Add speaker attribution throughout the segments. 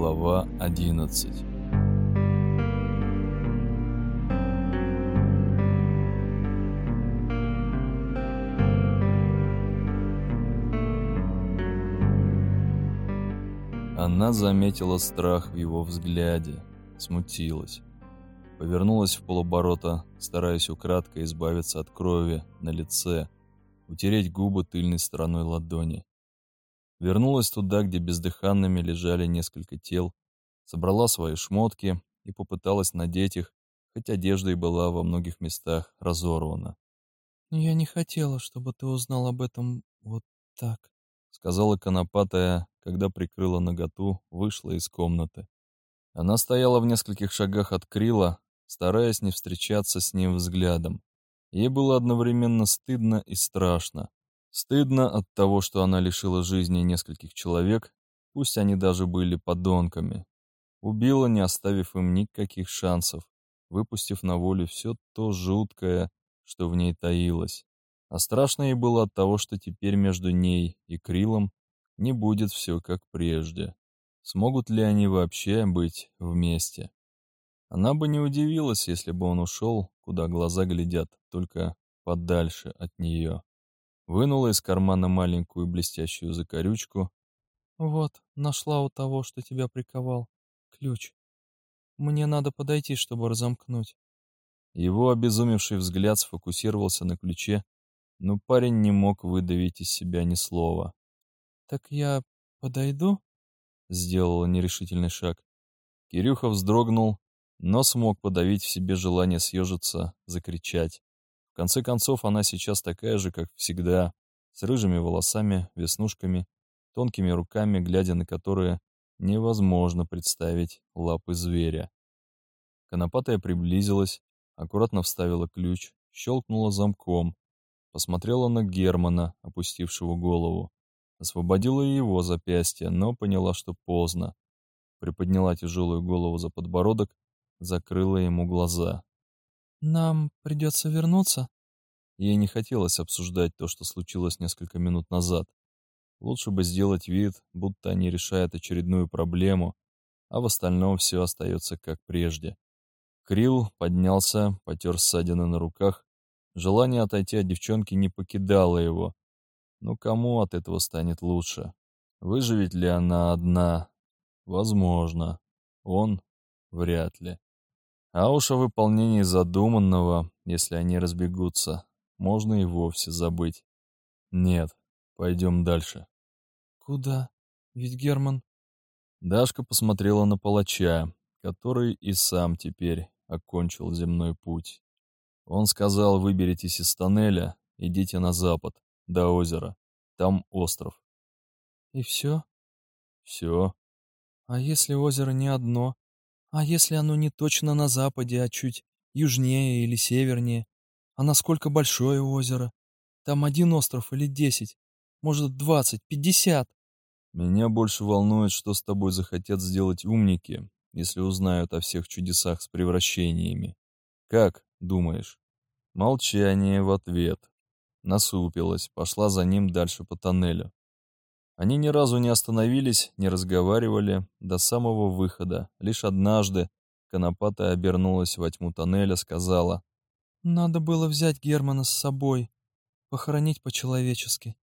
Speaker 1: Глава 11 Она заметила страх в его взгляде, смутилась. Повернулась в полоборота, стараясь украдкой избавиться от крови на лице, утереть губы тыльной стороной ладони. Вернулась туда, где бездыханными лежали несколько тел, собрала свои шмотки и попыталась надеть их, хоть одежда и была во многих местах разорвана.
Speaker 2: «Я не хотела, чтобы ты узнал об этом вот так», —
Speaker 1: сказала конопатая, когда прикрыла наготу, вышла из комнаты. Она стояла в нескольких шагах от Крила, стараясь не встречаться с ним взглядом. Ей было одновременно стыдно и страшно. Стыдно от того, что она лишила жизни нескольких человек, пусть они даже были подонками. Убила, не оставив им никаких шансов, выпустив на волю все то жуткое, что в ней таилось. А страшно ей было от того, что теперь между ней и Крилом не будет все как прежде. Смогут ли они вообще быть вместе? Она бы не удивилась, если бы он ушел, куда глаза глядят, только подальше от нее. Вынула из кармана маленькую блестящую закорючку.
Speaker 2: «Вот, нашла у того, что тебя приковал. Ключ. Мне надо подойти, чтобы разомкнуть».
Speaker 1: Его обезумевший взгляд сфокусировался на ключе, но парень не мог выдавить из себя ни слова.
Speaker 2: «Так я подойду?» — сделала нерешительный шаг.
Speaker 1: Кирюха вздрогнул, но смог подавить в себе желание съежиться, закричать. Конце концов, она сейчас такая же, как всегда, с рыжими волосами, веснушками, тонкими руками, глядя на которые невозможно представить лапы зверя. Конопатая приблизилась, аккуратно вставила ключ, щелкнула замком, посмотрела на Германа, опустившего голову. Освободила его запястье, но поняла, что поздно. Приподняла тяжелую голову за подбородок, закрыла ему глаза.
Speaker 2: «Нам придется вернуться?»
Speaker 1: Ей не хотелось обсуждать то, что случилось несколько минут назад. Лучше бы сделать вид, будто они решают очередную проблему, а в остальном все остается как прежде. Крил поднялся, потер ссадины на руках. Желание отойти от девчонки не покидало его, но кому от этого станет лучше? Выживет ли она одна? Возможно. Он? Вряд ли. А уж о выполнении задуманного, если они разбегутся, можно и вовсе забыть. Нет, пойдем дальше.
Speaker 2: Куда? Ведь Герман...
Speaker 1: Дашка посмотрела на палача, который и сам теперь окончил земной путь. Он сказал, выберитесь из тоннеля, идите на запад до озера. Там остров.
Speaker 2: И все?
Speaker 1: Все.
Speaker 2: А если озеро не одно? А если оно не точно на западе, а чуть южнее или севернее? А насколько большое озеро? Там один остров или десять? Может, двадцать, пятьдесят?
Speaker 1: Меня больше волнует, что с тобой захотят сделать умники, если узнают о всех чудесах с превращениями. Как, думаешь? Молчание в ответ насупилась, пошла за ним дальше по тоннелю. Они ни разу не остановились, не разговаривали до самого выхода. Лишь однажды Конопатая обернулась во тьму тоннеля, сказала.
Speaker 2: «Надо было взять Германа с собой, похоронить по-человечески».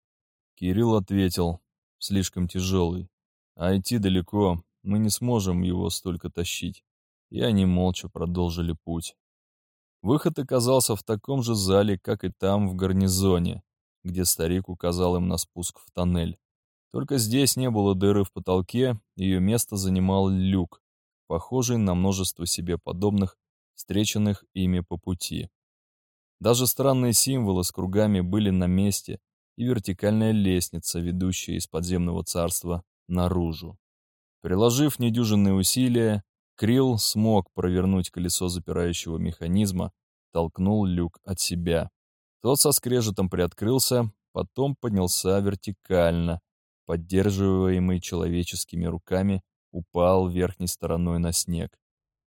Speaker 1: Кирилл ответил, слишком тяжелый. А идти далеко, мы не сможем его столько тащить. И они молча продолжили путь. Выход оказался в таком же зале, как и там, в гарнизоне, где старик указал им на спуск в тоннель. Только здесь не было дыры в потолке, ее место занимал люк, похожий на множество себе подобных, встреченных ими по пути. Даже странные символы с кругами были на месте, и вертикальная лестница, ведущая из подземного царства наружу. Приложив недюжинные усилия, Крилл смог провернуть колесо запирающего механизма, толкнул люк от себя. Тот со скрежетом приоткрылся, потом поднялся вертикально, поддерживаемый человеческими руками, упал верхней стороной на снег.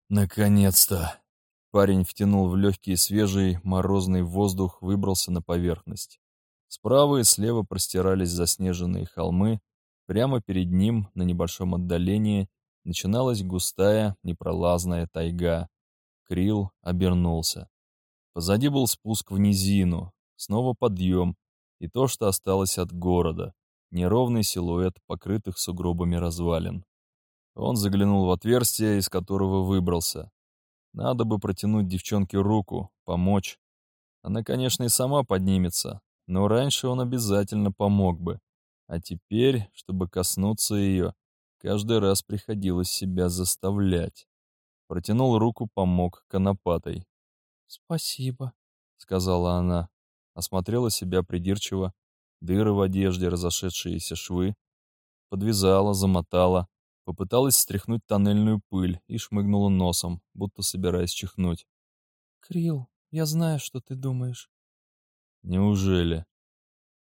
Speaker 1: «Наконец-то!» Парень втянул в легкий свежий морозный воздух, выбрался на поверхность. Справа и слева простирались заснеженные холмы, прямо перед ним, на небольшом отдалении, начиналась густая, непролазная тайга. Крил обернулся. Позади был спуск в низину, снова подъем, и то, что осталось от города, неровный силуэт покрытых сугробами развалин. Он заглянул в отверстие, из которого выбрался. Надо бы протянуть девчонке руку, помочь. Она, конечно, и сама поднимется, но раньше он обязательно помог бы. А теперь, чтобы коснуться ее, каждый раз приходилось себя заставлять. Протянул руку, помог конопатой.
Speaker 2: «Спасибо», —
Speaker 1: сказала она. Осмотрела себя придирчиво. Дыры в одежде, разошедшиеся швы. Подвязала, замотала. Попыталась стряхнуть тоннельную пыль и шмыгнула носом, будто собираясь чихнуть.
Speaker 2: «Крил, я знаю, что ты думаешь».
Speaker 1: «Неужели?»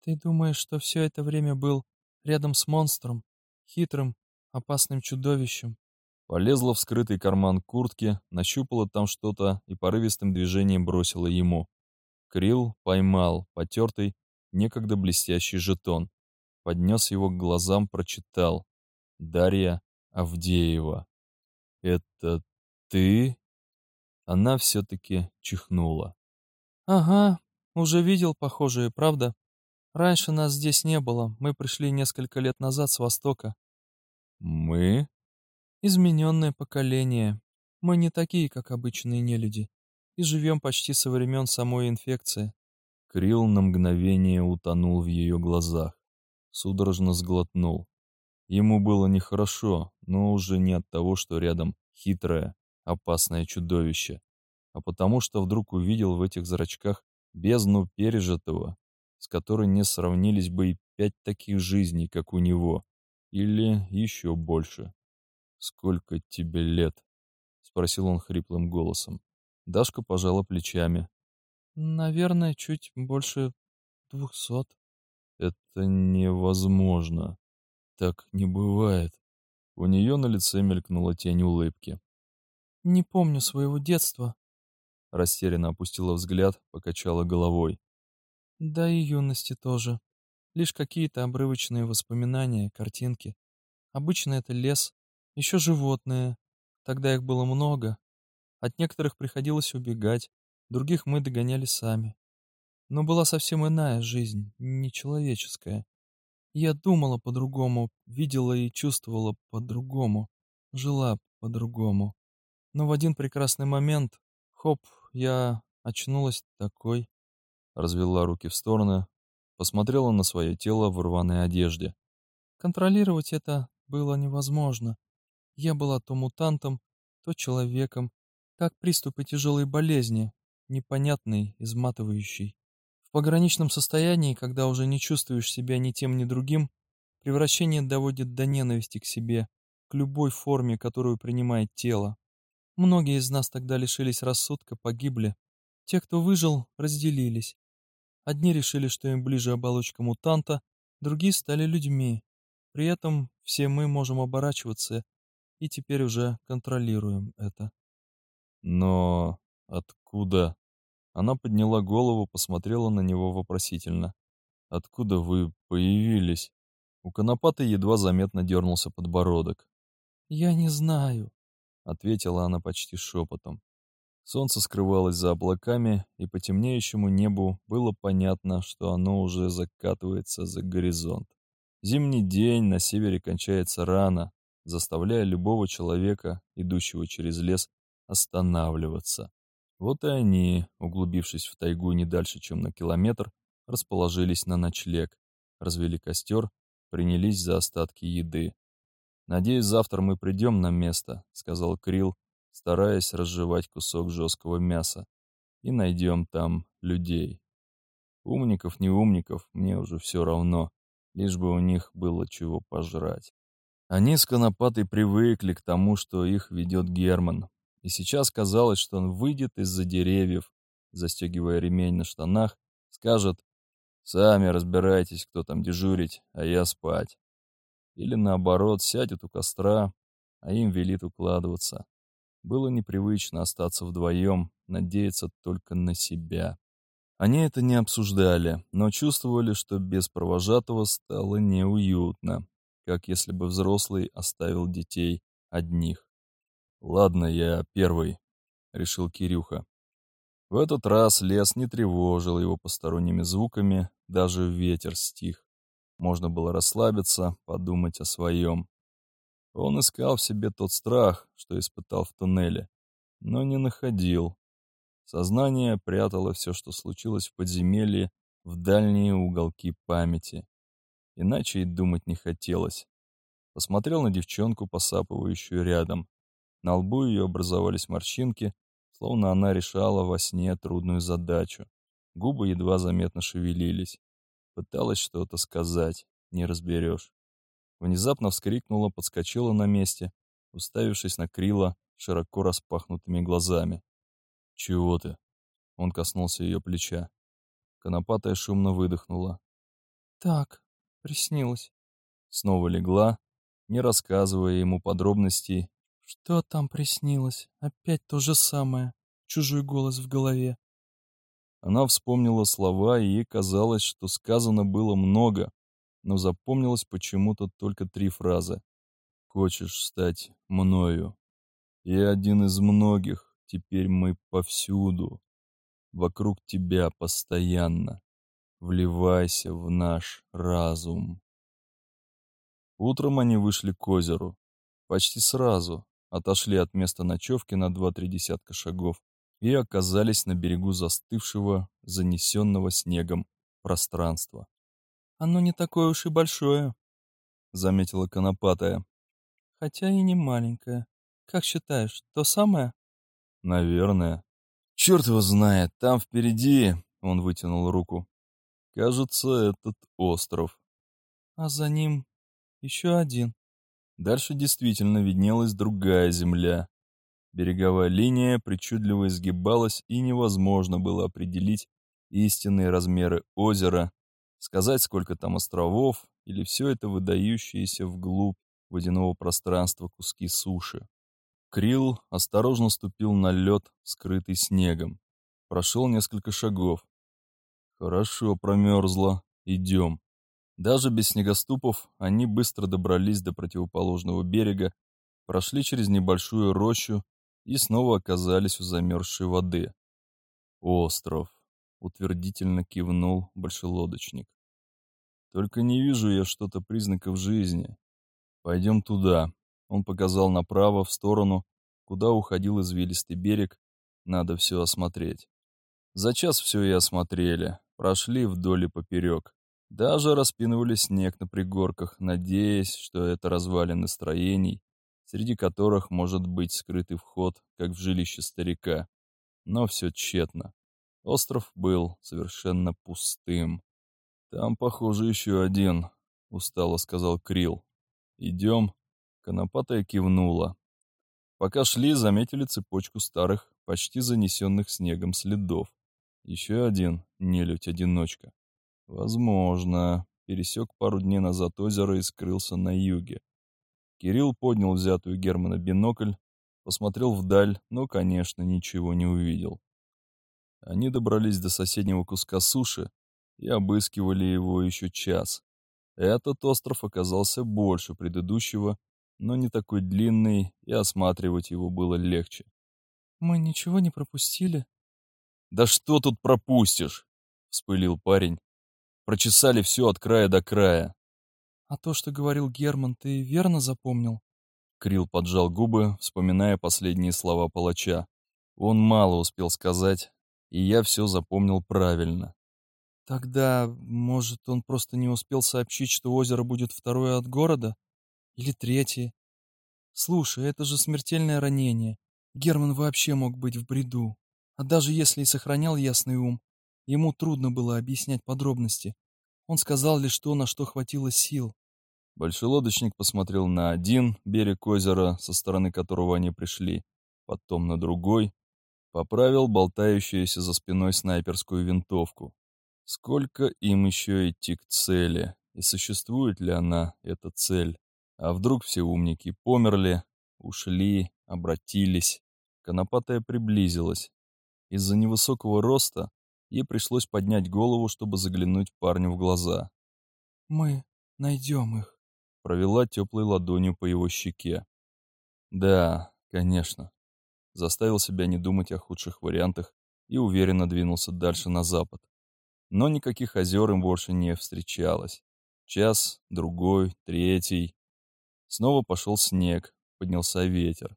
Speaker 2: «Ты думаешь, что все это время был рядом с монстром, хитрым, опасным чудовищем?»
Speaker 1: Полезла в скрытый карман куртки, нащупала там что-то и порывистым движением бросила ему. Крил поймал потертый, некогда блестящий жетон. Поднес его к глазам, прочитал. Дарья Авдеева. «Это ты?» Она все-таки чихнула.
Speaker 2: «Ага, уже видел похожие, правда? Раньше нас здесь не было, мы пришли несколько лет назад с Востока».
Speaker 1: «Мы?»
Speaker 2: «Измененное поколение. Мы не такие, как обычные нелюди, и живем почти со времен самой инфекции».
Speaker 1: Крил на мгновение утонул в ее глазах, судорожно сглотнул. Ему было нехорошо, но уже не от того, что рядом хитрое, опасное чудовище, а потому что вдруг увидел в этих зрачках бездну пережитого, с которой не сравнились бы и пять таких жизней, как у него, или еще больше. «Сколько тебе лет?» — спросил он хриплым голосом. Дашка пожала плечами.
Speaker 2: «Наверное, чуть больше двухсот».
Speaker 1: «Это невозможно», так не бывает. У нее на лице мелькнула тень улыбки.
Speaker 2: Не помню своего детства.
Speaker 1: Растерянно опустила взгляд, покачала головой.
Speaker 2: Да и юности тоже. Лишь какие-то обрывочные воспоминания, картинки. Обычно это лес, еще животные. Тогда их было много. От некоторых приходилось убегать, других мы догоняли сами. Но была совсем иная жизнь, нечеловеческая. Я думала по-другому, видела и чувствовала по-другому, жила по-другому. Но в один прекрасный момент, хоп, я очнулась такой.
Speaker 1: Развела руки в стороны, посмотрела на свое тело в рваной одежде.
Speaker 2: Контролировать это было невозможно. Я была то мутантом, то человеком, как приступы тяжелой болезни, непонятный, изматывающий пограничном состоянии, когда уже не чувствуешь себя ни тем, ни другим, превращение доводит до ненависти к себе, к любой форме, которую принимает тело. Многие из нас тогда лишились рассудка, погибли. Те, кто выжил, разделились. Одни решили, что им ближе оболочка мутанта, другие стали людьми. При этом все мы можем оборачиваться и теперь уже контролируем это.
Speaker 1: Но откуда она подняла голову, посмотрела на него вопросительно. «Откуда вы появились?» У Конопаты едва заметно дернулся подбородок.
Speaker 2: «Я не знаю», —
Speaker 1: ответила она почти шепотом. Солнце скрывалось за облаками, и по темнеющему небу было понятно, что оно уже закатывается за горизонт. Зимний день на севере кончается рано, заставляя любого человека, идущего через лес, останавливаться. Вот и они, углубившись в тайгу не дальше, чем на километр, расположились на ночлег, развели костер, принялись за остатки еды. «Надеюсь, завтра мы придем на место», — сказал Крил, стараясь разжевать кусок жесткого мяса, «и найдем там людей. Умников, не умников, мне уже все равно, лишь бы у них было чего пожрать». Они с Конопатой привыкли к тому, что их ведет Герман, и сейчас казалось, что он выйдет из-за деревьев, застегивая ремень на штанах, скажет «Сами разбирайтесь, кто там дежурить, а я спать». Или наоборот, сядет у костра, а им велит укладываться. Было непривычно остаться вдвоем, надеяться только на себя. Они это не обсуждали, но чувствовали, что без провожатого стало неуютно, как если бы взрослый оставил детей одних. «Ладно, я первый», — решил Кирюха. В этот раз лес не тревожил его посторонними звуками, даже ветер стих. Можно было расслабиться, подумать о своем. Он искал в себе тот страх, что испытал в туннеле, но не находил. Сознание прятало все, что случилось в подземелье, в дальние уголки памяти. Иначе и думать не хотелось. Посмотрел на девчонку, посапывающую рядом. На лбу ее образовались морщинки, словно она решала во сне трудную задачу. Губы едва заметно шевелились. Пыталась что-то сказать, не разберешь. Внезапно вскрикнула, подскочила на месте, уставившись на Крила широко распахнутыми глазами. «Чего ты?» Он коснулся ее плеча. Конопатая шумно выдохнула.
Speaker 2: «Так, приснилось».
Speaker 1: Снова легла, не рассказывая ему подробностей.
Speaker 2: «Что там приснилось? Опять то же самое. Чужой голос в голове».
Speaker 1: Она вспомнила слова, и ей казалось, что сказано было много, но запомнилось почему-то только три фразы. «Хочешь стать мною? Я один из многих, теперь мы повсюду. Вокруг тебя постоянно. Вливайся в наш разум». Утром они вышли к озеру. Почти сразу отошли от места ночевки на два-три десятка шагов и оказались на берегу застывшего, занесенного снегом пространства.
Speaker 2: Оно не такое уж и большое, —
Speaker 1: заметила Конопатая.
Speaker 2: Хотя и не маленькое. Как считаешь, то самое?
Speaker 1: Наверное. Черт его знает, там впереди, — он вытянул руку. Кажется, этот остров.
Speaker 2: А за ним еще один.
Speaker 1: Дальше действительно виднелась другая земля. Береговая линия причудливо изгибалась, и невозможно было определить истинные размеры озера, Сказать, сколько там островов, или все это выдающиеся вглубь водяного пространства куски суши. Крилл осторожно ступил на лед, скрытый снегом. Прошел несколько шагов. Хорошо, промерзло. Идем. Даже без снегоступов они быстро добрались до противоположного берега, прошли через небольшую рощу и снова оказались у замерзшей воды. Остров утвердительно кивнул большелодочник. Только не вижу я что-то признаков жизни. Пойдем туда. Он показал направо, в сторону, куда уходил извилистый берег. Надо все осмотреть. За час все и осмотрели. Прошли вдоль и поперек. Даже распинывали снег на пригорках, надеясь, что это развалины строений, среди которых может быть скрытый вход, как в жилище старика. Но все тщетно. Остров был совершенно пустым. «Там, похоже, еще один», — устало сказал Крил. «Идем». Конопатая кивнула. Пока шли, заметили цепочку старых, почти занесенных снегом следов. Еще один нелюдь-одиночка. Возможно, пересек пару дней назад озеро и скрылся на юге. Кирилл поднял взятую Германа бинокль, посмотрел вдаль, но, конечно, ничего не увидел. Они добрались до соседнего куска суши и обыскивали его еще час. Этот остров оказался больше предыдущего, но не такой длинный, и осматривать его было легче.
Speaker 2: «Мы ничего не пропустили?»
Speaker 1: «Да что тут пропустишь?» — вспылил парень. «Прочесали все от края до края».
Speaker 2: «А то, что говорил Герман, ты верно запомнил?»
Speaker 1: Крил поджал губы, вспоминая последние слова палача. Он мало успел сказать, и я все запомнил правильно.
Speaker 2: Тогда, может, он просто не успел сообщить, что озеро будет второе от города? Или третье? Слушай, это же смертельное ранение. Герман вообще мог быть в бреду. А даже если и сохранял ясный ум, ему трудно было объяснять подробности. Он сказал лишь то, на что хватило сил.
Speaker 1: Большой лодочник посмотрел на один берег озера, со стороны которого они пришли, потом на другой, Поправил болтающуюся за спиной снайперскую винтовку. Сколько им еще идти к цели? И существует ли она, эта цель? А вдруг все умники померли, ушли, обратились? Конопатая приблизилась. Из-за невысокого роста ей пришлось поднять голову, чтобы заглянуть парню в глаза.
Speaker 2: «Мы найдем их», —
Speaker 1: провела теплой ладонью по его щеке. Да, конечно. Заставил себя не думать о худших вариантах и уверенно двинулся дальше на запад. Но никаких озер им больше не встречалось. Час, другой, третий. Снова пошел снег, поднялся ветер.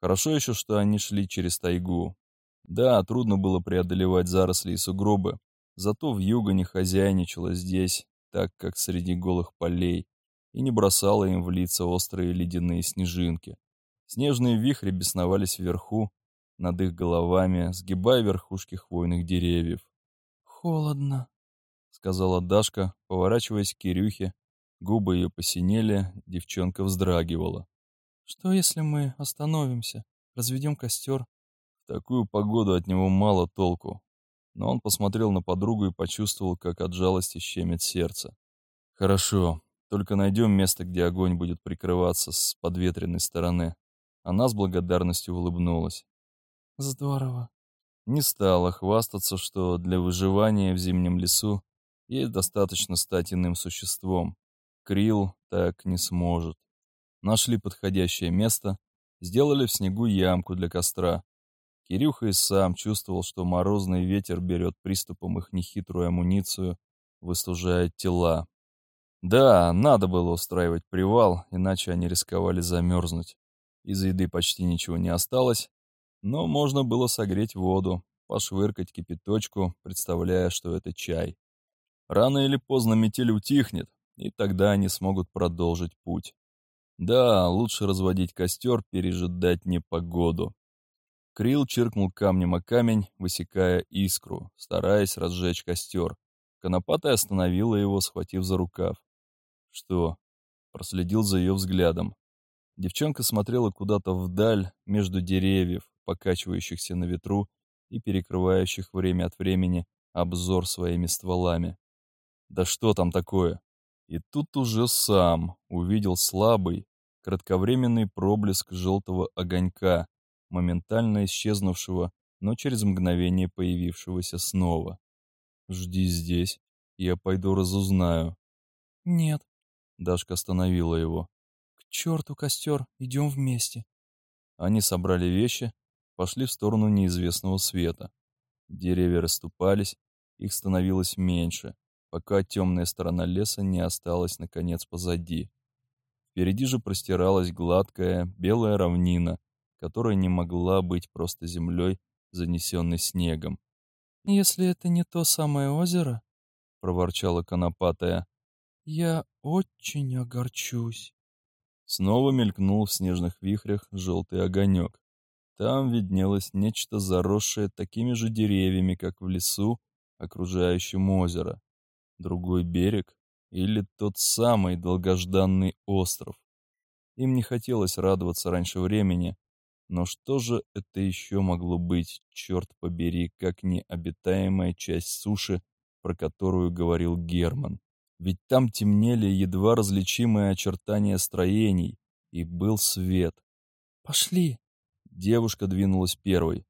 Speaker 1: Хорошо еще, что они шли через тайгу. Да, трудно было преодолевать заросли и сугробы, зато в юго не хозяйничала здесь, так как среди голых полей, и не бросала им в лица острые ледяные снежинки. Снежные вихри бесновались вверху, над их головами, сгибая верхушки хвойных деревьев.
Speaker 2: «Холодно», —
Speaker 1: сказала Дашка, поворачиваясь к Кирюхе. Губы ее посинели, девчонка вздрагивала.
Speaker 2: «Что, если мы остановимся, разведем костер?»
Speaker 1: Такую погоду от него мало толку. Но он посмотрел на подругу и почувствовал, как от жалости щемит сердце. «Хорошо, только найдем место, где огонь будет прикрываться с подветренной стороны». Она с благодарностью улыбнулась.
Speaker 2: «Здорово»,
Speaker 1: не стала хвастаться, что для выживания в зимнем лесу ей достаточно стать иным существом. Крил так не сможет. Нашли подходящее место, сделали в снегу ямку для костра. Кирюха и сам чувствовал, что морозный ветер берет приступом их нехитрую амуницию, выстужая тела. Да, надо было устраивать привал, иначе они рисковали замерзнуть. Из еды почти ничего не осталось, но можно было согреть воду, пошвыркать кипяточку, представляя, что это чай. Рано или поздно метель утихнет, и тогда они смогут продолжить путь. Да, лучше разводить костер, пережидать непогоду. Крил чиркнул камнем о камень, высекая искру, стараясь разжечь костер. Конопатая остановила его, схватив за рукав. «Что?» Проследил за ее взглядом. Девчонка смотрела куда-то вдаль, между деревьев, покачивающихся на ветру и перекрывающих время от времени обзор своими стволами. Да что там такое? И тут уже сам увидел слабый, кратковременный проблеск желтого огонька, моментально исчезнувшего, но через мгновение появившегося снова. «Жди здесь, я пойду разузнаю».
Speaker 2: «Нет», —
Speaker 1: Дашка остановила его.
Speaker 2: «К черту костер, идем вместе».
Speaker 1: Они собрали вещи, пошли в сторону неизвестного света. Деревья расступались, их становилось меньше, пока темная сторона леса не осталась, наконец, позади. Впереди же простиралась гладкая, белая равнина, которая не могла быть просто землей, занесенной снегом.
Speaker 2: «Если это не то самое озеро», — проворчала конопатая, — «я очень огорчусь».
Speaker 1: Снова мелькнул в снежных вихрях желтый огонек. Там виднелось нечто заросшее такими же деревьями, как в лесу, окружающем озеро. Другой берег или тот самый долгожданный остров. Им не хотелось радоваться раньше времени, но что же это еще могло быть, черт побери, как необитаемая часть суши, про которую говорил Герман? Ведь там темнели едва различимые очертания строений, и был свет.
Speaker 2: «Пошли!»
Speaker 1: Девушка двинулась первой.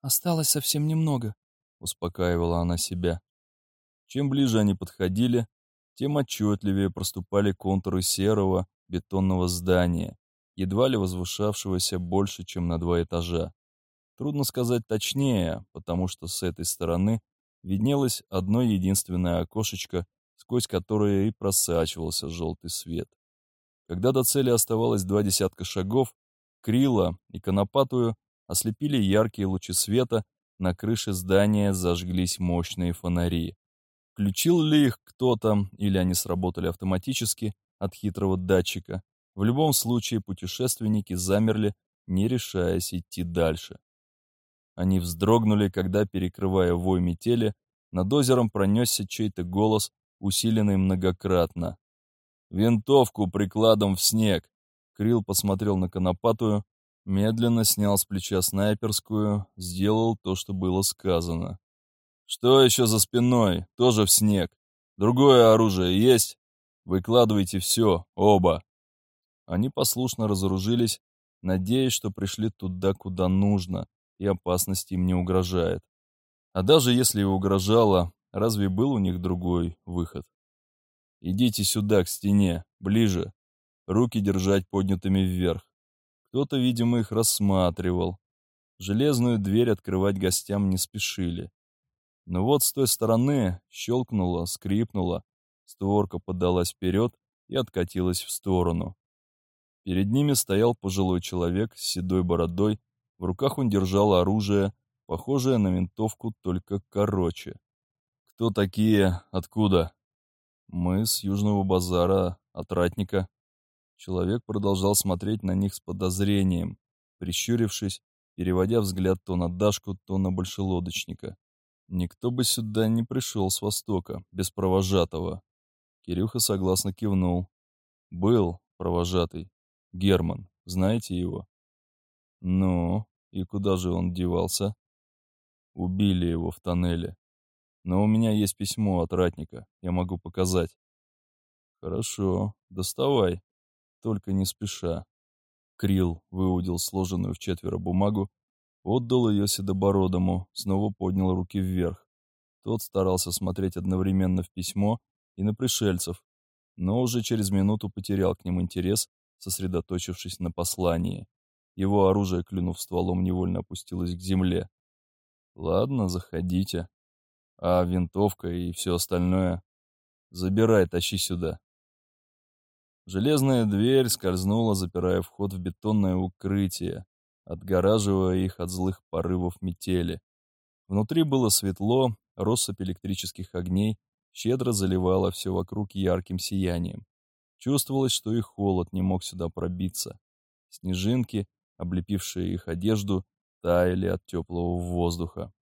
Speaker 2: «Осталось совсем немного», —
Speaker 1: успокаивала она себя. Чем ближе они подходили, тем отчетливее проступали контуры серого бетонного здания, едва ли возвышавшегося больше, чем на два этажа. Трудно сказать точнее, потому что с этой стороны виднелось одно единственное окошечко, сквозь которое и просачивался желтый свет. Когда до цели оставалось два десятка шагов, Крила и Конопатую ослепили яркие лучи света, на крыше здания зажглись мощные фонари. Включил ли их кто-то, или они сработали автоматически от хитрого датчика, в любом случае путешественники замерли, не решаясь идти дальше. Они вздрогнули, когда, перекрывая вой метели, над озером пронесся чей-то голос, усиленный многократно. «Винтовку прикладом в снег! Крил посмотрел на Конопатую, медленно снял с плеча снайперскую, сделал то, что было сказано. «Что еще за спиной? Тоже в снег. Другое оружие есть? Выкладывайте все, оба!» Они послушно разоружились, надеясь, что пришли туда, куда нужно, и опасность им не угрожает. А даже если и угрожала, разве был у них другой выход? «Идите сюда, к стене, ближе», руки держать поднятыми вверх. Кто-то, видимо, их рассматривал. Железную дверь открывать гостям не спешили. Но вот с той стороны щелкнула, скрипнула, створка подалась вперед и откатилась в сторону. Перед ними стоял пожилой человек с седой бородой, в руках он держал оружие, похожее на винтовку, только короче. «Кто такие? Откуда?» «Мы с Южного базара, от ратника». Человек продолжал смотреть на них с подозрением, прищурившись, переводя взгляд то на Дашку, то на большелодочника. Никто бы сюда не пришел с востока, без провожатого. Кирюха согласно кивнул. Был провожатый. Герман. Знаете его? Ну, и куда же он девался? Убили его в тоннеле. Но у меня есть письмо от ратника. Я могу показать. Хорошо, доставай. Только не спеша. Крил выудил сложенную в четверо бумагу, отдал ее седобородому, снова поднял руки вверх. Тот старался смотреть одновременно в письмо и на пришельцев, но уже через минуту потерял к ним интерес, сосредоточившись на послании. Его оружие, клюнув стволом, невольно опустилось к земле. «Ладно, заходите. А винтовка и все остальное? Забирай, тащи сюда». Железная дверь скользнула, запирая вход в бетонное укрытие, отгораживая их от злых порывов метели. Внутри было светло, россыпь электрических огней щедро заливала все вокруг ярким сиянием. Чувствовалось, что и холод не мог сюда пробиться. Снежинки, облепившие их одежду, таяли от теплого воздуха.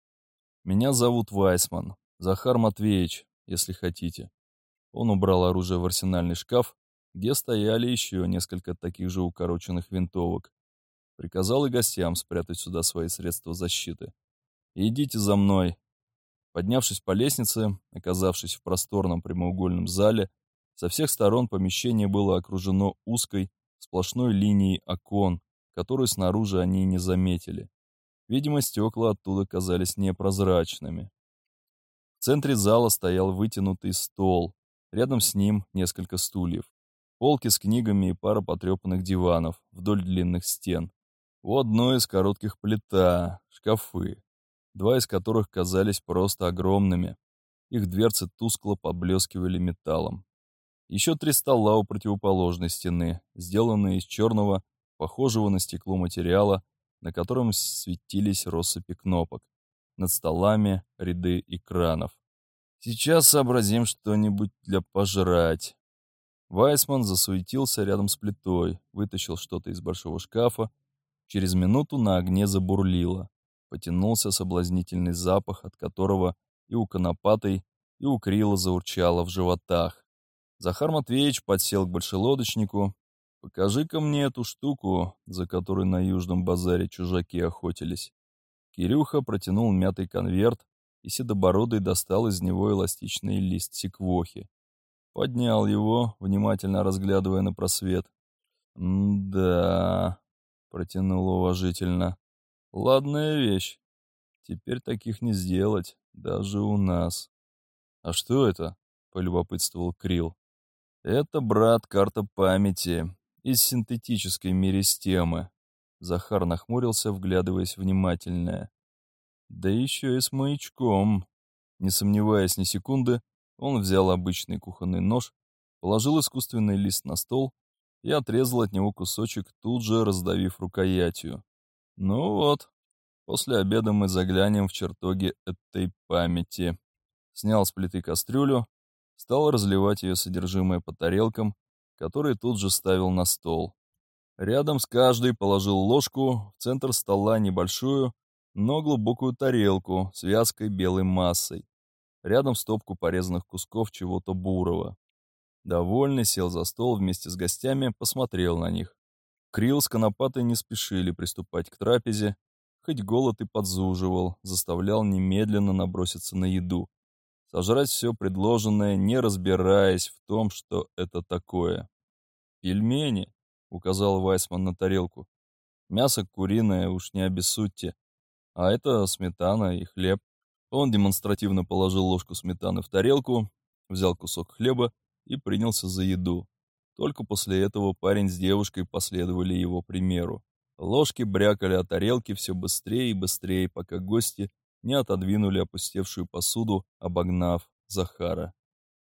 Speaker 1: «Меня зовут Вайсман, Захар Матвеевич, если хотите». Он убрал оружие в арсенальный шкаф, где стояли еще несколько таких же укороченных винтовок. Приказал и гостям спрятать сюда свои средства защиты. «Идите за мной». Поднявшись по лестнице, оказавшись в просторном прямоугольном зале, со всех сторон помещение было окружено узкой, сплошной линией окон, которую снаружи они не заметили. Видимо, стекла оттуда казались непрозрачными. В центре зала стоял вытянутый стол, рядом с ним несколько стульев. Полки с книгами и пара потрепанных диванов вдоль длинных стен. У одной из коротких плита, шкафы, два из которых казались просто огромными. Их дверцы тускло поблескивали металлом. Еще три стола у противоположной стены, сделанные из черного, похожего на стекло материала, на котором светились россыпи кнопок. Над столами ряды экранов. Сейчас сообразим что-нибудь для пожрать. Вайсман засуетился рядом с плитой, вытащил что-то из большого шкафа. Через минуту на огне забурлило. Потянулся соблазнительный запах, от которого и у конопатой, и у Крила заурчало в животах. Захар Матвеевич подсел к большелодочнику. «Покажи-ка мне эту штуку, за которой на Южном базаре чужаки охотились». Кирюха протянул мятый конверт, и Седобородый достал из него эластичный лист секвохи. Поднял его, внимательно разглядывая на просвет. «Да...» — протянул уважительно. «Ладная вещь. Теперь таких не сделать, даже у нас». «А что это?» — полюбопытствовал Крил. «Это, брат, карта памяти из синтетической миристемы». Захар нахмурился, вглядываясь внимательнее. «Да еще и с маячком». Не сомневаясь ни секунды, он взял обычный кухонный нож, положил искусственный лист на стол и отрезал от него кусочек, тут же раздавив рукоятью. Ну вот, после обеда мы заглянем в чертоги этой памяти. Снял с плиты кастрюлю, стал разливать ее содержимое по тарелкам, которые тут же ставил на стол. Рядом с каждой положил ложку, в центр стола небольшую, но глубокую тарелку с вязкой белой массой. Рядом стопку порезанных кусков чего-то бурого. Довольный, сел за стол вместе с гостями, посмотрел на них. Крил с Конопатой не спешили приступать к трапезе, хоть голод и подзуживал, заставлял немедленно наброситься на еду. Сожрать все предложенное, не разбираясь в том, что это такое. «Пельмени», — указал Вайсман на тарелку. «Мясо куриное, уж не обессудьте. А это сметана и хлеб. Он демонстративно положил ложку сметаны в тарелку, взял кусок хлеба и принялся за еду. Только после этого парень с девушкой последовали его примеру. Ложки брякали о тарелки все быстрее и быстрее, пока гости не отодвинули опустевшую посуду, обогнав Захара.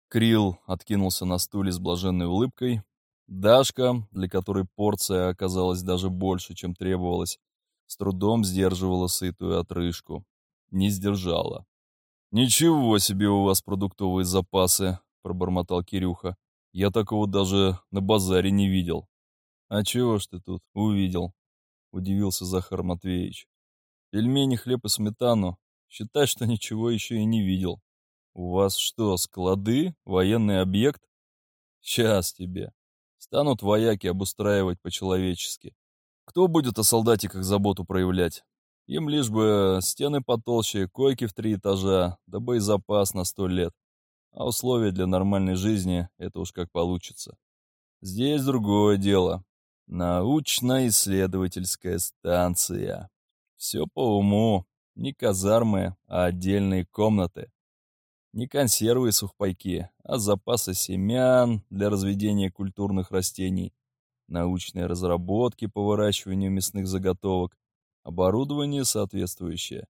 Speaker 1: Крил откинулся на стуле с блаженной улыбкой. Дашка, для которой порция оказалась даже больше, чем требовалось, с трудом сдерживала сытую отрыжку. Не сдержала. «Ничего себе у вас продуктовые запасы», — пробормотал Кирюха. «Я такого даже на базаре не видел». «А чего ж ты тут увидел?» — удивился Захар Матвеевич. «Пельмени, хлеб и сметану. Считай, что ничего еще и не видел. У вас что, склады? Военный объект? Сейчас тебе. Станут вояки обустраивать по-человечески. Кто будет о солдатиках заботу проявлять? Им лишь бы стены потолще, койки в три этажа, да боезапас на сто лет. А условия для нормальной жизни — это уж как получится. Здесь другое дело. Научно-исследовательская станция. Все по уму. Не казармы, а отдельные комнаты. Не консервы и сухпайки, а запасы семян для разведения культурных растений, научные разработки по выращиванию мясных заготовок, оборудование соответствующее.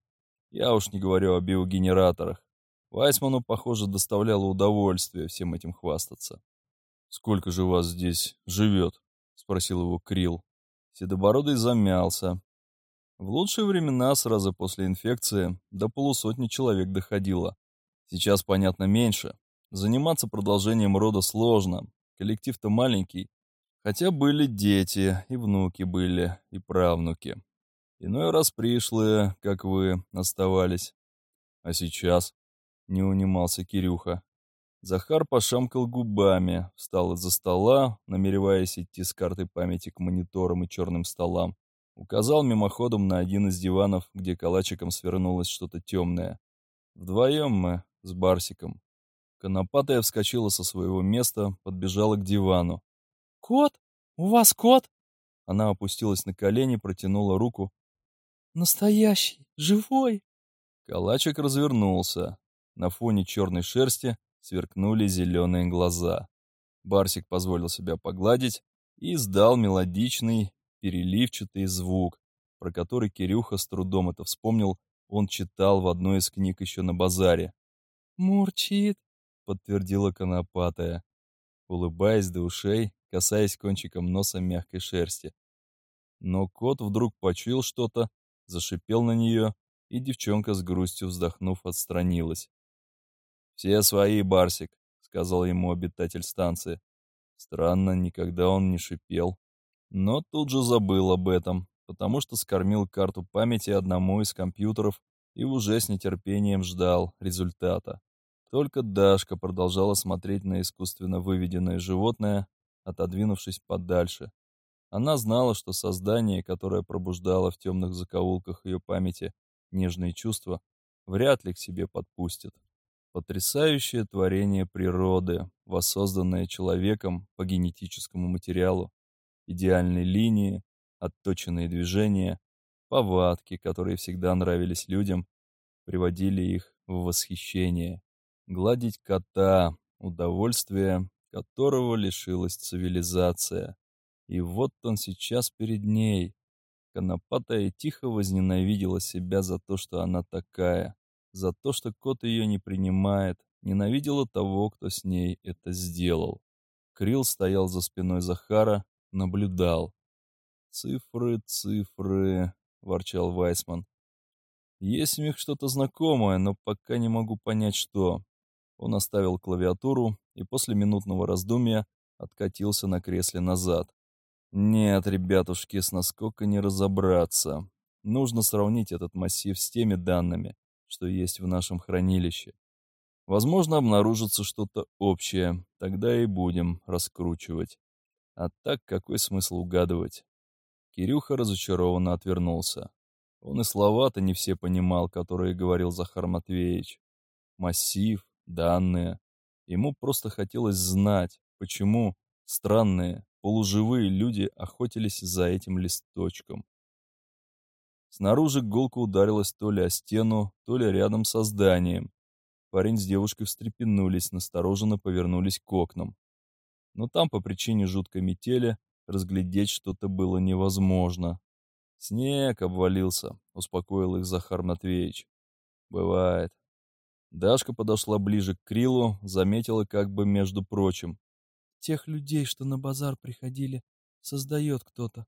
Speaker 1: Я уж не говорю о биогенераторах. Вайсману, похоже, доставляло удовольствие всем этим хвастаться. «Сколько же вас здесь живет?» — спросил его Крил. Седобородый замялся. В лучшие времена, сразу после инфекции, до полусотни человек доходило. Сейчас, понятно, меньше. Заниматься продолжением рода сложно. Коллектив-то маленький. Хотя были дети, и внуки были, и правнуки. Иной раз пришлые, как вы, оставались. А сейчас? Не унимался Кирюха. Захар пошамкал губами, встал из-за стола, намереваясь идти с картой памяти к мониторам и черным столам. Указал мимоходом на один из диванов, где калачиком свернулось что-то темное. Вдвоем мы, с Барсиком. Конопатая вскочила со своего места, подбежала к дивану.
Speaker 2: «Кот? У вас кот?»
Speaker 1: Она опустилась на колени, протянула руку.
Speaker 2: «Настоящий, живой!»
Speaker 1: Калачик развернулся. На фоне черной шерсти сверкнули зеленые глаза. Барсик позволил себя погладить и издал мелодичный, переливчатый звук, про который Кирюха с трудом это вспомнил, он читал в одной из книг еще на базаре.
Speaker 2: «Мурчит», —
Speaker 1: подтвердила конопатая, улыбаясь до ушей, касаясь кончиком носа мягкой шерсти. Но кот вдруг почуял что-то, зашипел на нее, и девчонка с грустью вздохнув отстранилась. «Все свои, Барсик», — сказал ему обитатель станции. Странно, никогда он не шипел. Но тут же забыл об этом, потому что скормил карту памяти одному из компьютеров и уже с нетерпением ждал результата. Только Дашка продолжала смотреть на искусственно выведенное животное, отодвинувшись подальше. Она знала, что создание, которое пробуждало в темных закоулках ее памяти нежные чувства, вряд ли к себе подпустит. Потрясающее творение природы, воссозданное человеком по генетическому материалу, идеальные линии, отточенные движения, повадки, которые всегда нравились людям, приводили их в восхищение. Гладить кота, удовольствие которого лишилась цивилизация. И вот он сейчас перед ней. Конопатая тихо возненавидела себя за то, что она такая, за то, что кот ее не принимает, ненавидела того, кто с ней это сделал. Крил стоял за спиной Захара, наблюдал. Цифры, цифры, ворчал Вайсман. Есть в них что-то знакомое, но пока не могу понять, что. Он оставил клавиатуру и после минутного раздумья откатился на кресле назад. Нет, ребятушки, с насколько не разобраться. Нужно сравнить этот массив с теми данными, что есть в нашем хранилище. Возможно, обнаружится что-то общее, тогда и будем раскручивать. А так какой смысл угадывать? Кирюха разочарованно отвернулся. Он и слова-то не все понимал, которые говорил Захар Матвеевич. Массив, данные. Ему просто хотелось знать, почему странные, полуживые люди охотились за этим листочком. Снаружи голка ударилась то ли о стену, то ли рядом со зданием. Парень с девушкой встрепенулись, настороженно повернулись к окнам. Но там, по причине жуткой метели, разглядеть что-то было невозможно. Снег обвалился, успокоил их Захар Матвеевич. Бывает. Дашка подошла ближе к Крилу, заметила как бы между прочим.
Speaker 2: Тех людей, что на базар приходили, создает кто-то.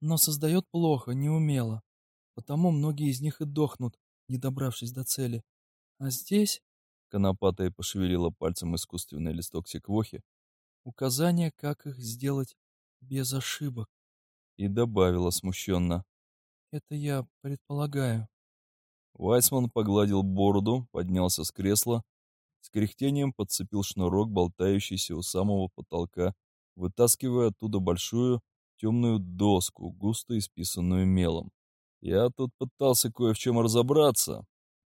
Speaker 2: Но создает плохо, неумело. Потому многие из них и дохнут, не добравшись до цели. А здесь...
Speaker 1: Конопатая пошевелила пальцем искусственный листок секвохи.
Speaker 2: Указание, как их сделать без ошибок.
Speaker 1: И добавила смущенно.
Speaker 2: Это я предполагаю.
Speaker 1: Вайсман погладил бороду, поднялся с кресла, с кряхтением подцепил шнурок, болтающийся у самого потолка, вытаскивая оттуда большую темную доску, густо исписанную мелом. Я тут пытался кое в чем разобраться.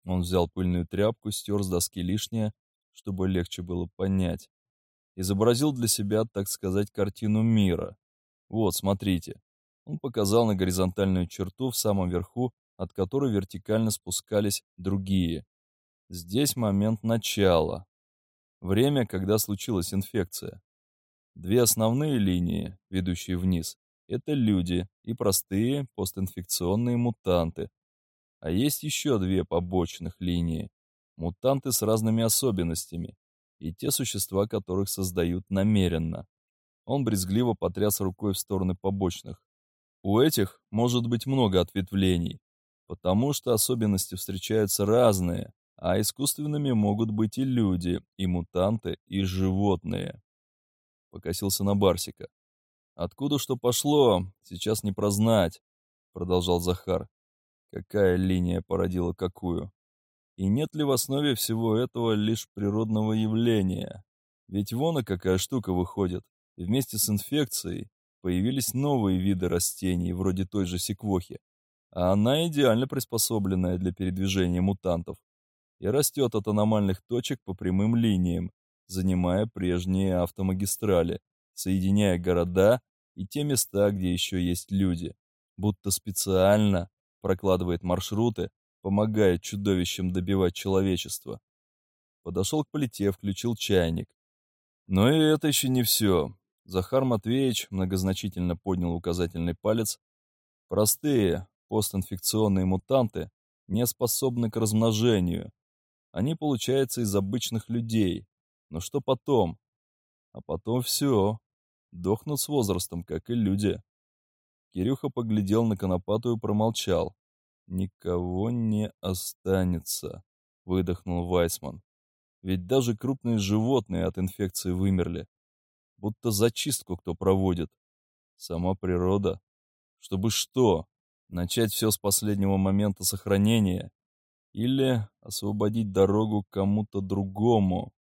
Speaker 1: Он взял пыльную тряпку, стер с доски лишнее, чтобы легче было понять. Изобразил для себя, так сказать, картину мира. Вот, смотрите. Он показал на горизонтальную черту в самом верху, от которой вертикально спускались другие. Здесь момент начала. Время, когда случилась инфекция. Две основные линии, ведущие вниз, это люди и простые постинфекционные мутанты. А есть еще две побочных линии. Мутанты с разными особенностями и те существа, которых создают намеренно. Он брезгливо потряс рукой в стороны побочных. У этих может быть много ответвлений, потому что особенности встречаются разные, а искусственными могут быть и люди, и мутанты, и животные. Покосился на Барсика. Откуда что пошло, сейчас не прознать, продолжал Захар. Какая линия породила какую? И нет ли в основе всего этого лишь природного явления? Ведь вон какая штука выходит. Вместе с инфекцией появились новые виды растений, вроде той же секвохи. А она идеально приспособленная для передвижения мутантов и растет от аномальных точек по прямым линиям, занимая прежние автомагистрали, соединяя города и те места, где еще есть люди, будто специально прокладывает маршруты, помогая чудовищам добивать человечество. Подошел к плите, включил чайник. Но и это еще не все. Захар Матвеевич многозначительно поднял указательный палец. Простые постинфекционные мутанты не способны к размножению. Они получаются из обычных людей. Но что потом? А потом все. Дохнут с возрастом, как и люди. Кирюха поглядел на Конопатую и промолчал. «Никого не останется», — выдохнул Вайсман. «Ведь даже крупные животные от инфекции вымерли. Будто зачистку кто проводит. Сама природа. Чтобы что? Начать все с последнего момента сохранения? Или освободить дорогу кому-то другому?»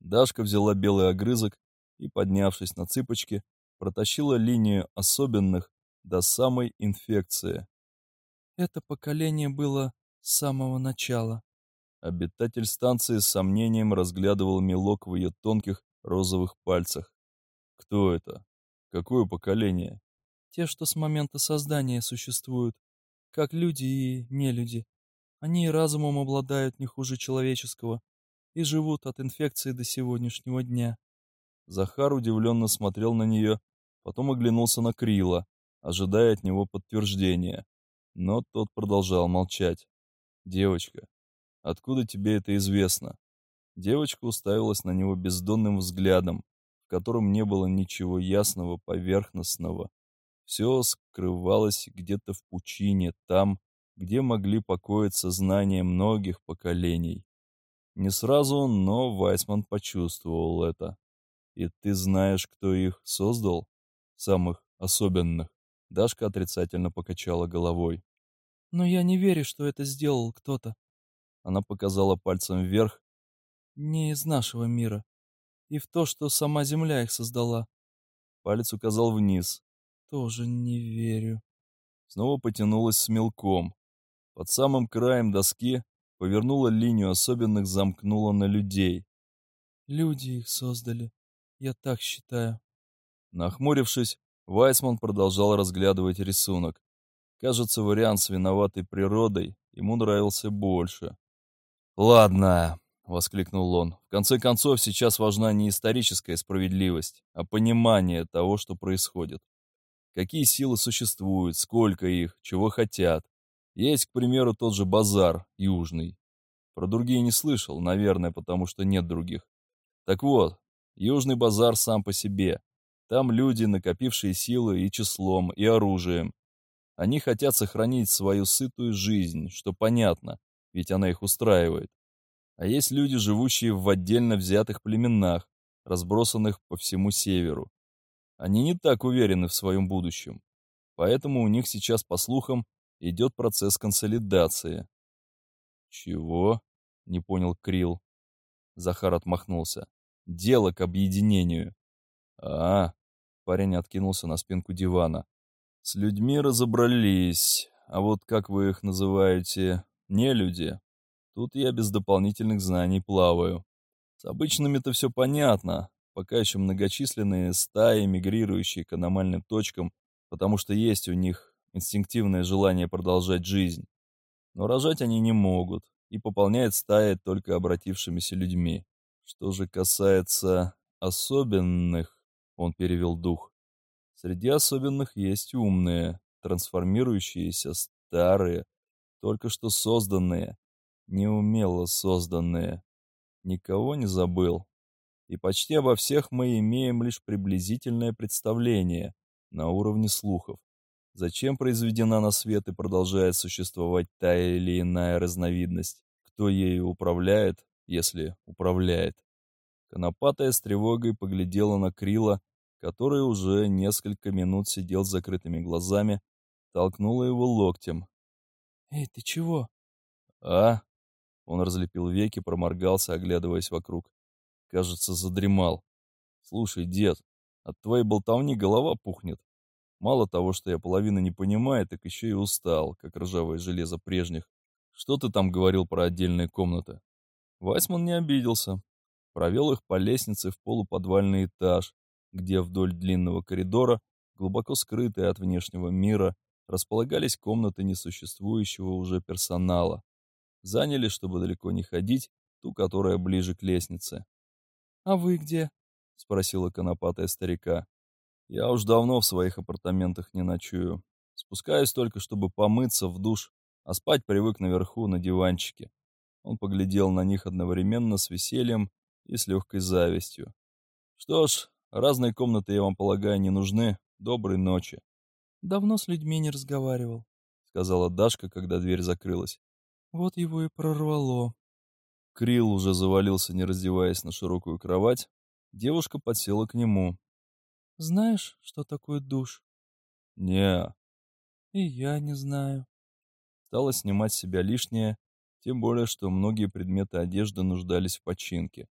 Speaker 1: Дашка взяла белый огрызок и, поднявшись на цыпочки, протащила линию особенных до самой инфекции.
Speaker 2: Это поколение было с самого начала.
Speaker 1: Обитатель станции с сомнением разглядывал мелок в ее тонких розовых пальцах. Кто это? Какое поколение?
Speaker 2: Те, что с момента создания существуют, как люди и нелюди. Они и разумом обладают не хуже человеческого и живут от инфекции до сегодняшнего дня.
Speaker 1: Захар удивленно смотрел на нее, потом оглянулся на Крила, ожидая от него подтверждения. Но тот продолжал молчать. «Девочка, откуда тебе это известно?» Девочка уставилась на него бездонным взглядом, в котором не было ничего ясного, поверхностного. Все скрывалось где-то в пучине, там, где могли покоиться знания многих поколений. Не сразу, но Вайсман почувствовал это. И ты знаешь, кто их создал? Самых особенных. Дашка отрицательно покачала головой.
Speaker 2: Но я не верю, что это сделал кто-то.
Speaker 1: Она показала пальцем вверх.
Speaker 2: Не из нашего мира. И в то, что сама Земля их создала.
Speaker 1: Палец указал вниз.
Speaker 2: Тоже не верю.
Speaker 1: Снова потянулась с мелком. Под самым краем доски повернула линию особенных, замкнула на людей.
Speaker 2: Люди их создали. Я так считаю.
Speaker 1: Нахмурившись, Вайсман продолжал разглядывать рисунок. Кажется, вариант с виноватой природой ему нравился больше. «Ладно», — воскликнул он, — «в конце концов сейчас важна не историческая справедливость, а понимание того, что происходит. какие силы существуют, сколько их, чего хотят. Есть, к примеру, тот же базар южный. Про другие не слышал, наверное, потому что нет других. Так вот, южный базар сам по себе. Там люди, накопившие силы и числом, и оружием. Они хотят сохранить свою сытую жизнь, что понятно, ведь она их устраивает. А есть люди, живущие в отдельно взятых племенах, разбросанных по всему северу. Они не так уверены в своем будущем. Поэтому у них сейчас, по слухам, идет процесс консолидации. «Чего?» — не понял Крил. Захар отмахнулся. «Дело к объединению». «А, Парень откинулся на спинку дивана. «С людьми разобрались, а вот как вы их называете, не люди? Тут я без дополнительных знаний плаваю. С обычными-то все понятно, пока еще многочисленные стаи, мигрирующие к аномальным точкам, потому что есть у них инстинктивное желание продолжать жизнь. Но рожать они не могут, и пополняет стаи только обратившимися людьми. Что же касается особенных, он перевел дух. Среди особенных есть умные, трансформирующиеся, старые, только что созданные, неумело созданные. Никого не забыл. И почти обо всех мы имеем лишь приблизительное представление на уровне слухов. Зачем произведена на свет и продолжает существовать та или иная разновидность? Кто ею управляет, если управляет? Конопатая с тревогой поглядела на Крила, который уже несколько минут сидел с закрытыми глазами, толкнула его локтем.
Speaker 2: «Эй, ты чего?»
Speaker 1: «А?» Он разлепил веки, проморгался, оглядываясь вокруг. Кажется, задремал. «Слушай, дед, от твоей болтовни голова пухнет. Мало того, что я половину не понимаю, так еще и устал, как ржавое железо прежних. Что ты там говорил про отдельные комнаты?» Вайсман не обиделся. Провел их по лестнице в полуподвальный этаж, где вдоль длинного коридора, глубоко скрытые от внешнего мира, располагались комнаты несуществующего уже персонала. Заняли, чтобы далеко не ходить, ту, которая ближе к лестнице.
Speaker 2: «А вы где?»
Speaker 1: — спросила конопатая старика. «Я уж давно в своих апартаментах не ночую. Спускаюсь только, чтобы помыться в душ, а спать привык наверху на диванчике». Он поглядел на них одновременно с весельем и с легкой завистью. «Что ж, Разные комнаты, я вам полагаю, не нужны. Доброй ночи.
Speaker 2: Давно с людьми не разговаривал,
Speaker 1: сказала Дашка, когда дверь закрылась.
Speaker 2: Вот его и прорвало.
Speaker 1: Крил уже завалился, не раздеваясь на широкую кровать. Девушка подсела к нему.
Speaker 2: Знаешь, что такое душ?
Speaker 1: Не.
Speaker 2: И я не знаю.
Speaker 1: Стала снимать с себя лишнее, тем более, что многие предметы одежды нуждались в починке.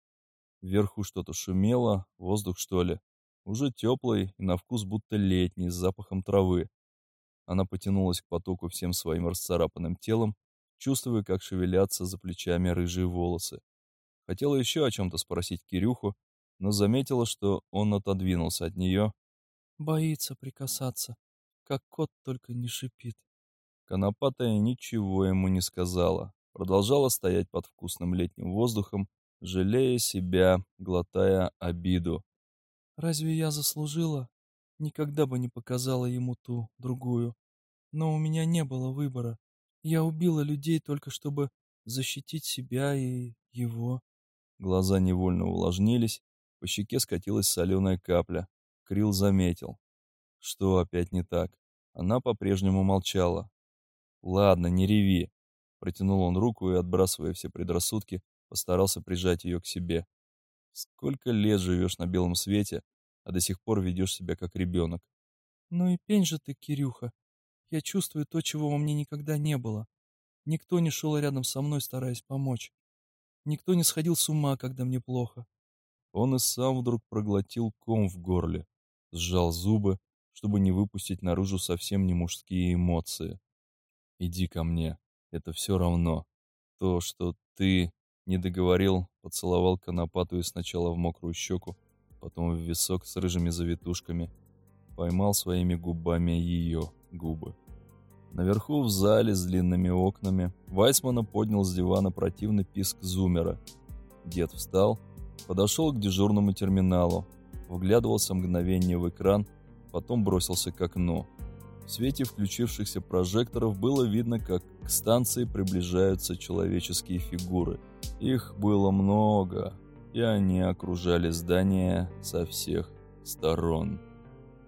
Speaker 1: Вверху что-то шумело, воздух что ли. Уже теплый и на вкус будто летний, с запахом травы. Она потянулась к потоку всем своим расцарапанным телом, чувствуя, как шевелятся за плечами рыжие волосы. Хотела еще о чем-то спросить Кирюху, но заметила, что он отодвинулся от нее.
Speaker 2: Боится прикасаться, как кот только не шипит.
Speaker 1: Конопатая ничего ему не сказала, продолжала стоять под вкусным летним воздухом, жалея себя, глотая обиду.
Speaker 2: «Разве я заслужила? Никогда бы не показала ему ту, другую. Но у меня не было выбора. Я убила людей только чтобы защитить себя и его».
Speaker 1: Глаза невольно увлажнились, по щеке скатилась соленая капля. Крил заметил. Что опять не так? Она по-прежнему молчала. «Ладно, не реви», — протянул он руку и, отбрасывая все предрассудки, постарался прижать ее к себе. Сколько лет живешь на белом свете, а до сих пор ведешь себя как ребенок.
Speaker 2: Ну и пень же ты, Кирюха. Я чувствую то, чего во мне никогда не было. Никто не шел рядом со мной, стараясь помочь. Никто не сходил с ума, когда мне плохо.
Speaker 1: Он и сам вдруг проглотил ком в горле, сжал зубы, чтобы не выпустить наружу совсем не мужские эмоции. «Иди ко мне, это все равно. То, что ты не договорил, поцеловал конопатую сначала в мокрую щеку, потом в висок с рыжими завитушками. Поймал своими губами ее губы. Наверху в зале с длинными окнами Вайсмана поднял с дивана противный писк зумера. Дед встал, подошел к дежурному терминалу, вглядывался мгновение в экран, потом бросился к окну. В свете включившихся прожекторов было видно, как к станции приближаются человеческие фигуры. Их было много, и они окружали здание со всех сторон.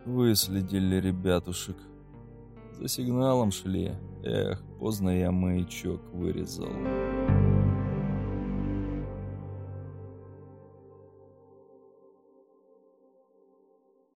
Speaker 1: Выследили ребятушек. За сигналом шли. Эх, поздно я маячок вырезал.